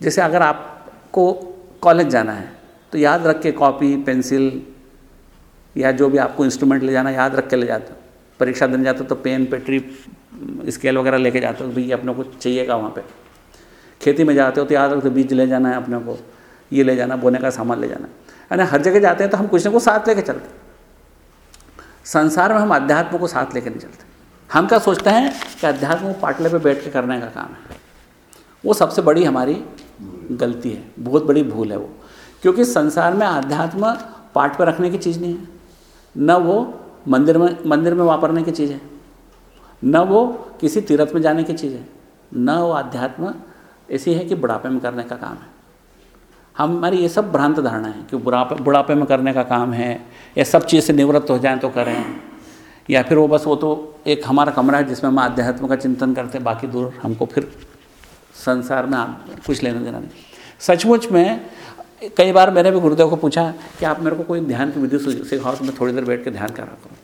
जैसे अगर आपको कॉलेज जाना है तो याद रख के कॉपी, पेंसिल या जो भी आपको इंस्ट्रूमेंट ले जाना, याद रख के ले जाते हो। परीक्षा देने जाते हो तो पेन पेट्री स्केल वगैरह लेके जाते हो भाई अपने को चाहिएगा वहाँ पे। खेती में जाते हो तो याद रखते हो बीज ले जाना है अपने को, ये ले जाना, बोने का सामान ले जाना है। हर जगह जाते हैं तो हम कुछ ना कुछ साथ लेके चलते संसार में हम अध्यात्म को साथ लेके नहीं चलते। हम क्या सोचते हैं कि अध्यात्म को पाटले पे बैठ के करने का काम है। वो सबसे बड़ी हमारी गलती है, बहुत बड़ी भूल है वो। क्योंकि संसार में अध्यात्म पाठ पर रखने की चीज़ नहीं है। न वो मंदिर में मंदिर में वापरने की चीज़ है। न वो किसी तीर्थ में जाने की चीज़ है। न वो अध्यात्म ऐसी है कि बुढ़ापे में करने का काम है। हमारी ये सब भ्रांत धारणा है कि बुढ़ापे बुढ़ापे में करने का काम है, या सब चीज़ से निवृत्त हो जाए तो करें, या फिर वो बस वो तो एक हमारा कमरा है जिसमें हम अध्यात्म का चिंतन करते हैं, बाकी दूर हमको फिर संसार में कुछ लेना देना नहीं। सचमुच में कई बार मैंने भी गुरुदेव को पूछा कि आप मेरे को कोई ध्यान की विधि सिखाओ तो मैं थोड़ी देर बैठ के ध्यान करा करूँ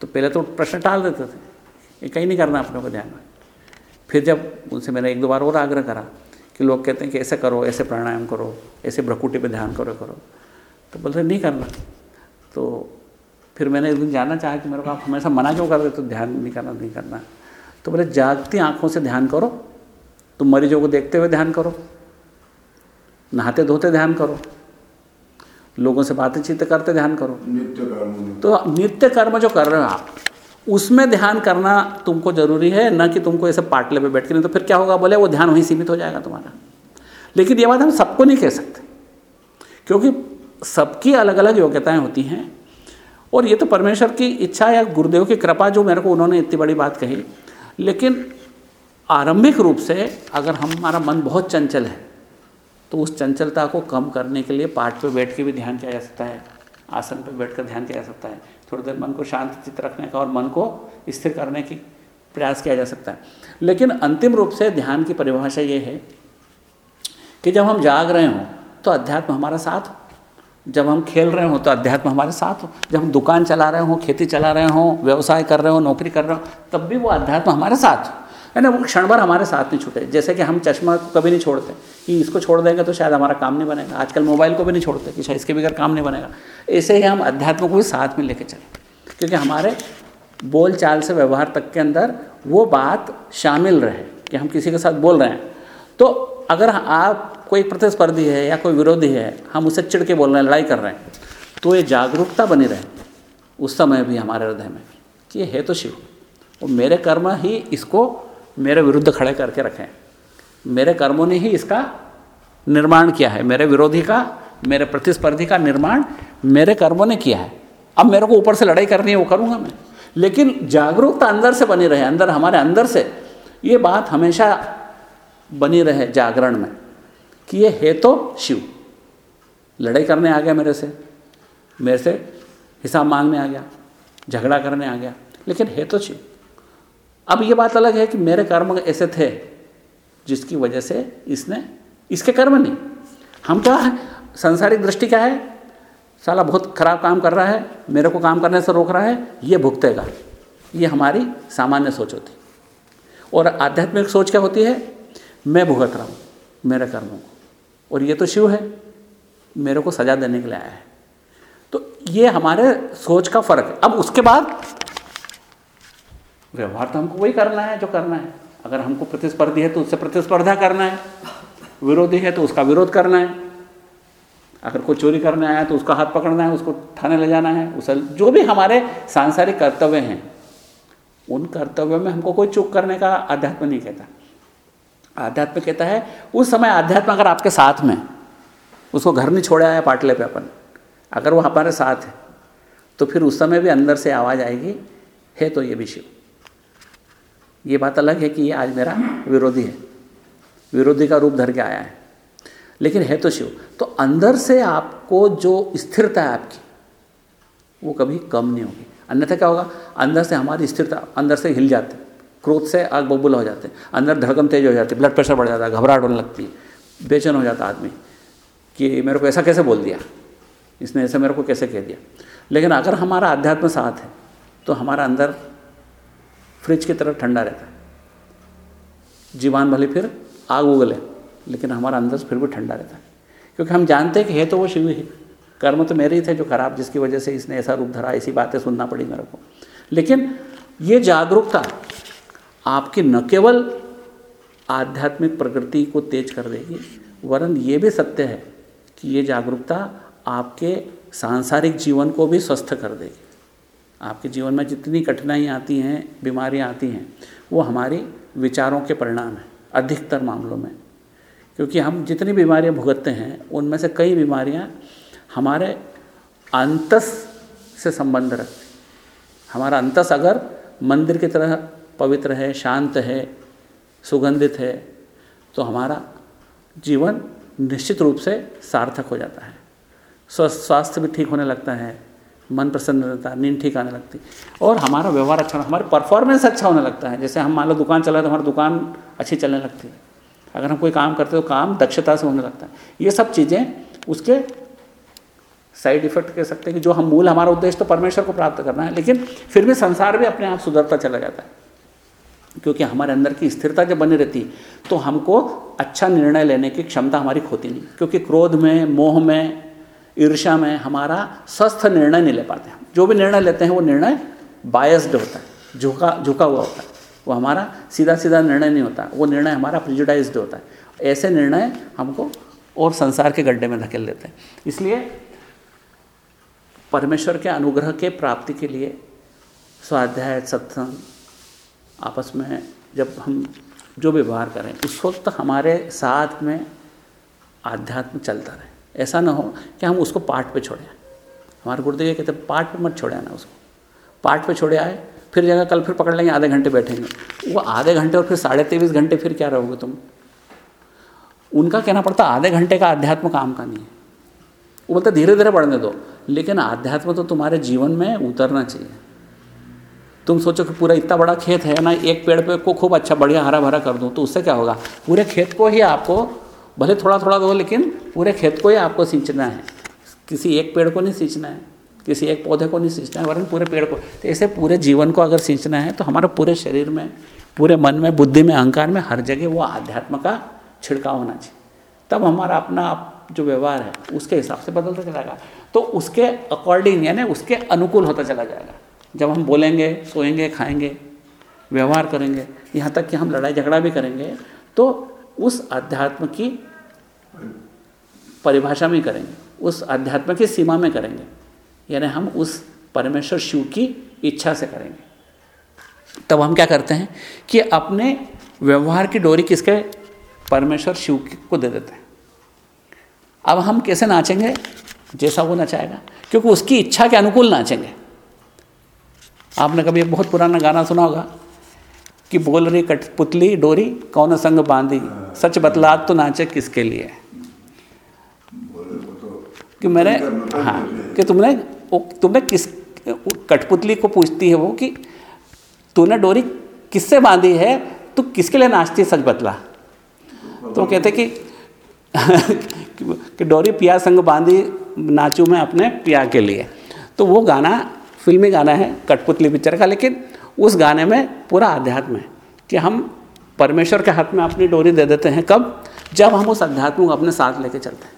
तो पहले तो प्रश्न टाल देते थे ये कहीं नहीं करना अपने को ध्यान में। फिर जब उनसे मैंने एक दो बार और आग्रह करा कि लोग कहते हैं कि ऐसे करो, ऐसे प्राणायाम करो, ऐसे भ्रकुटी पे ध्यान करो करो। तो बोलते, नहीं करना। तो फिर मैंने एक दिन जानना चाहा कि मेरे को आप हमेशा मना क्यों कर रहे तो ध्यान नहीं करना नहीं करना। तो बोले, जागती आँखों से ध्यान करो, तुम मरीजों को देखते हुए ध्यान करो। नहाते धोते ध्यान करो। लोगों से बातें चीत करते ध्यान करो।
नित्य कर्म
तो नित्य कर्म जो कर रहे हो आप उसमें ध्यान करना तुमको ज़रूरी है न कि तुमको ऐसे पाटले पे बैठ के नहीं तो फिर क्या होगा बोले वो ध्यान वहीं सीमित हो जाएगा तुम्हारा। लेकिन ये बात हम सबको नहीं कह सकते क्योंकि सबकी अलग अलग योग्यताएँ होती हैं। और ये तो परमेश्वर की इच्छा या गुरुदेव की कृपा जो मेरे को उन्होंने इतनी बड़ी बात कही। लेकिन आरंभिक रूप से अगर हमारा मन बहुत चंचल है तो उस चंचलता को कम करने के लिए पाठ पे बैठ के भी ध्यान किया जा सकता है। आसन पे बैठ कर ध्यान किया जा सकता है। थोड़ी देर मन को शांत चित्त रखने का और मन को स्थिर करने की प्रयास किया जा सकता है। लेकिन अंतिम रूप से ध्यान की परिभाषा ये है कि जब हम जाग रहे हों तो अध्यात्म हमारा साथ हो। जब हम खेल रहे हों तो अध्यात्म हमारे साथ हो। जब हम दुकान चला रहे हों, खेती चला रहे हों, व्यवसाय कर रहे हों, नौकरी कर रहे हों, तब भी वो अध्यात्म हमारे साथ हो। है ना, वो क्षण भर हमारे साथ नहीं छूटे। जैसे कि हम चश्मा को कभी नहीं छोड़ते। कि इसको छोड़ देंगे तो शायद हमारा काम नहीं बनेगा। आजकल मोबाइल को भी नहीं छोड़ते कि शायद इसके बगैर काम नहीं बनेगा। ऐसे ही हम अध्यात्म को भी साथ में लेके चलें। क्योंकि हमारे बोल चाल से व्यवहार तक के अंदर वो बात शामिल रहे कि हम किसी के साथ बोल रहे हैं। तो अगर आप कोई प्रतिस्पर्धी है या कोई विरोधी है, हम उसे चिड़ के बोल रहे हैं, लड़ाई कर रहे हैं तो ये जागरूकता बनी रहे। उस समय भी हमारे हृदय में कि ये है तो शिव। और मेरे कर्म ही इसको मेरे विरुद्ध खड़े करके रखें। मेरे कर्मों ने ही इसका निर्माण किया है। मेरे विरोधी का, मेरे प्रतिस्पर्धी का निर्माण मेरे कर्मों ने किया है। अब मेरे को ऊपर से लड़ाई करनी है, वो करूँगा मैं। लेकिन जागरूकता अंदर से बनी रहे, अंदर, हमारे अंदर से, ये बात हमेशा बनी रहे जागरण में कि ये है तो शिव। लड़ाई करने आ गया मेरे से मेरे से हिसाब मांगने आ गया, झगड़ा करने आ गया, लेकिन है तो शिव। अब ये बात अलग है कि मेरे कर्म ऐसे थे जिसकी वजह से इसने, इसके कर्म नहीं। हम क्या है? संसारिक दृष्टि क्या है? साला बहुत खराब काम कर रहा है, मेरे को काम करने से रोक रहा है, ये भुगतेगा। ये हमारी सामान्य सोच होती। और आध्यात्मिक सोच क्या होती है? मैं भुगत रहा हूँ मेरे कर्मों को। और ये तो शिव है, मेरे को सजा देने के लिए आया है। तो ये हमारे सोच का फ़र्क है। अब उसके बाद व्यवहार तो हमको वही करना है जो करना है। अगर हमको प्रतिस्पर्धी है तो उससे प्रतिस्पर्धा करना है। विरोधी है तो उसका विरोध करना है। अगर कोई चोरी करने आया तो उसका हाथ पकड़ना है, उसको थाने ले जाना है, उसे जो भी हमारे सांसारिक कर्तव्य हैं, उन कर्तव्यों में हमको कोई चूक करने का अध्यात्म नहीं कहता। आध्यात्म कहता है, उस समय आध्यात्म अगर आपके साथ में, उसको घर नहीं छोड़ा है पाटले पे अपन, अगर वो हमारे साथ है तो फिर उस समय भी अंदर से आवाज़ आएगी, है तो ये भी शिव। ये बात अलग है कि ये आज मेरा विरोधी है। विरोधी का रूप धर के आया है। लेकिन है तो शिव तो अंदर से आपको जो स्थिरता है आपकी, वो कभी कम नहीं होगी। अन्यथा क्या होगा? अंदर से हमारी स्थिरता अंदर से हिल जाती क्रोध से आग बबूल हो जाते हैं। अंदर धड़कन तेज हो जाती है। ब्लड प्रेशर बढ़ जाता है, घबराहट होने लगती है। बेचैन हो जाता आदमी कि मेरे को ऐसा कैसे बोल दिया? इसने ऐसा मेरे को कैसे कह दिया? लेकिन अगर हमारा अध्यात्म साथ है तो हमारा अंदर फ्रिज की तरह ठंडा रहता है। जीवान भले फिर आग उगले, लेकिन हमारा अंदर फिर भी ठंडा रहता है। क्योंकि हम जानते हैं कि है तो वो शिव ही कर्म तो मेरे ही थे जो खराब, जिसकी वजह से इसने ऐसा रूप धरा ऐसी बातें सुनना पड़ी मेरे को। लेकिन ये जागरूकता आपकी न केवल आध्यात्मिक प्रकृति को तेज कर देगी, वरन ये भी सत्य है कि ये जागरूकता आपके सांसारिक जीवन को भी स्वस्थ कर देगी। आपके जीवन में जितनी कठिनाइयाँ आती हैं, बीमारियाँ आती हैं, वो हमारी विचारों के परिणाम हैं, अधिकतर मामलों में। क्योंकि हम जितनी बीमारियाँ भुगतते हैं, उनमें से कई बीमारियाँ हमारे अंतस से संबंध रखती हमारा अंतस अगर मंदिर की तरह पवित्र है, शांत है, सुगंधित है तो हमारा जीवन निश्चित रूप से सार्थक हो जाता है। स्वस्थ, स्वास्थ्य भी ठीक होने लगता है मन प्रसन्न रहता है, नींद ठीक आने लगती। और हमारा व्यवहार अच्छा हमारी परफॉर्मेंस अच्छा होने लगता है। जैसे हम मान लो दुकान चला तो हमारी दुकान अच्छी चलने लगती है। अगर हम कोई काम करते तो काम दक्षता से होने लगता है। ये सब चीज़ें उसके साइड इफ़ेक्ट कह सकते हैं कि जो हम मूल, हमारा उद्देश्य तो परमेश्वर को प्राप्त करना है, लेकिन फिर भी संसार भी अपने आप सुधरता चला जाता है। क्योंकि हमारे अंदर की स्थिरता जब बनी रहती तो हमको अच्छा निर्णय लेने की क्षमता हमारी खोती नहीं। क्योंकि क्रोध में, मोह में ईर्षा में हमारा स्वस्थ निर्णय नहीं ले पाते हम जो भी निर्णय लेते हैं, वो निर्णय बायस्ड होता है। झुका झुका हुआ होता है। वो हमारा सीधा सीधा निर्णय नहीं होता। वो निर्णय हमारा प्रिजुडाइज्ड होता है। ऐसे निर्णय हमको और संसार के गड्ढे में धकेल देते हैं। इसलिए परमेश्वर के अनुग्रह के प्राप्ति के लिए स्वाध्याय, सत्संग, आपस में जब हम जो व्यवहार करें, उस वक्त हमारे साथ में आध्यात्म चलता रहे। ऐसा ना हो कि हम उसको पाठ पे छोड़ें। हमारे गुरुदेव ये कहते पाठ पे मत छोड़े आना उसको। पाठ पे छोड़े आए, फिर जगह कल फिर पकड़ लेंगे, आधे घंटे बैठेंगे। वो आधे घंटे और फिर साढ़े तेईस घंटे फिर क्या रहोगे तुम? उनका कहना पड़ता, आधे घंटे का अध्यात्म काम का नहीं है। वो बोलते, धीरे धीरे बढ़ने दो, लेकिन आध्यात्म तो तुम्हारे जीवन में उतरना चाहिए। तुम सोचो कि पूरा इतना बड़ा खेत है ना, एक पेड़ पे को खूब अच्छा बढ़िया हरा भरा कर दूँ तो उससे क्या होगा? पूरे खेत को ही आपको भले थोड़ा थोड़ा दो, लेकिन पूरे खेत को ही आपको सींचना है। किसी एक पेड़ को नहीं सींचना है, किसी एक पौधे को नहीं सींचना है, वरन पूरे पेड़ को। तो ऐसे पूरे जीवन को अगर सींचना है तो हमारे पूरे शरीर में, पूरे मन में, बुद्धि में, अहंकार में, हर जगह वो आध्यात्म का छिड़काव होना चाहिए। तब हमारा अपना आप जो व्यवहार है, उसके हिसाब से बदलता चलेगा तो उसके अकॉर्डिंग यानी उसके अनुकूल होता चला जाएगा। जब हम बोलेंगे, सोएँगे, खाएँगे, व्यवहार करेंगे, यहाँ तक कि हम लड़ाई झगड़ा भी करेंगे तो उस अध्यात्म की परिभाषा में करेंगे, उस अध्यात्म की सीमा में करेंगे, यानी हम उस परमेश्वर शिव की इच्छा से करेंगे। तब हम क्या करते हैं कि अपने व्यवहार की डोरी किसके? परमेश्वर शिव को दे देते हैं। अब हम कैसे नाचेंगे? जैसा वो नचाएगा, क्योंकि उसकी इच्छा के अनुकूल नाचेंगे। आपने कभी एक बहुत पुराना गाना सुना होगा कि बोल रही कठपुतली डोरी, कौन संग बांधी? सच बतला तो नाचे किसके लिए? कि मैंने हाँ कि तुमने तुमने किस कठपुतली को पूछती है वो कि तूने डोरी किससे बांधी है? तू किसके लिए नाचती सच बतला। तो कहते कि कि डोरी पिया संग बांधी नाचू मैं अपने पिया के लिए। तो वो गाना फिल्मी गाना है कठपुतली पिक्चर का लेकिन उस गाने में पूरा अध्यात्म है कि हम परमेश्वर के हाथ में अपनी डोरी दे देते हैं। कब? जब हम उस अध्यात्म को अपने साथ लेके चलते हैं।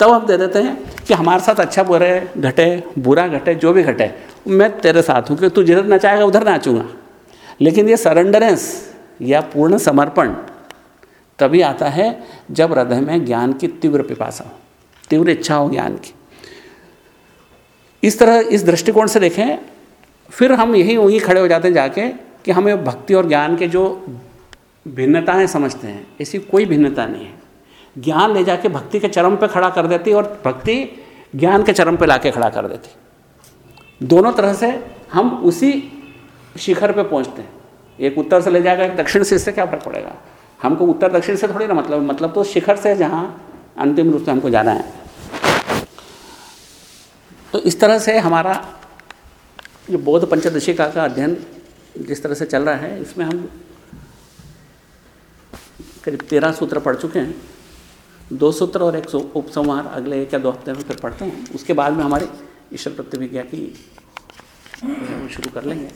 तब हम दे देते हैं कि हमारे साथ अच्छा बुरे घटे, बुरा घटे, जो भी घटे। मैं तेरे साथ हूँ क्योंकि तू जिधर नचाएगा, उधर नाचूँगा। लेकिन ये सरेंडरेंस या पूर्ण समर्पण, तभी आता है जब हृदय में ज्ञान की तीव्र पिपासा हो, तीव्र इच्छा हो ज्ञान की। इस तरह, इस दृष्टिकोण से देखें, फिर हम यही वहीं खड़े हो जाते हैं जाके कि हमें भक्ति और ज्ञान के जो भिन्नताएँ समझते हैं, ऐसी कोई भिन्नता नहीं है। ज्ञान ले जाके भक्ति के चरम पे खड़ा कर देती और भक्ति ज्ञान के चरम पे लाके खड़ा कर देती। दोनों तरह से हम उसी शिखर पे पहुँचते हैं। एक उत्तर से ले जाएगा, एक दक्षिण से, इससे क्या फ़र्क पड़ेगा? हमको उत्तर दक्षिण से थोड़ी ना मतलब मतलब तो शिखर से जहाँ अंतिम रूप से हमको जाना है। तो इस तरह से हमारा जो बौद्ध पंचदशिका का अध्ययन जिस तरह से चल रहा है, इसमें हम करीब तेरह सूत्र पढ़ चुके हैं। दो सूत्र और एक सौ उपसंहार अगले एक या दो हफ़्ते में फिर पढ़ते हैं। उसके बाद में हमारी ईश्वर प्रतिभिज्ञा की शुरू कर लेंगे।